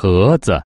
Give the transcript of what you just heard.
盒子。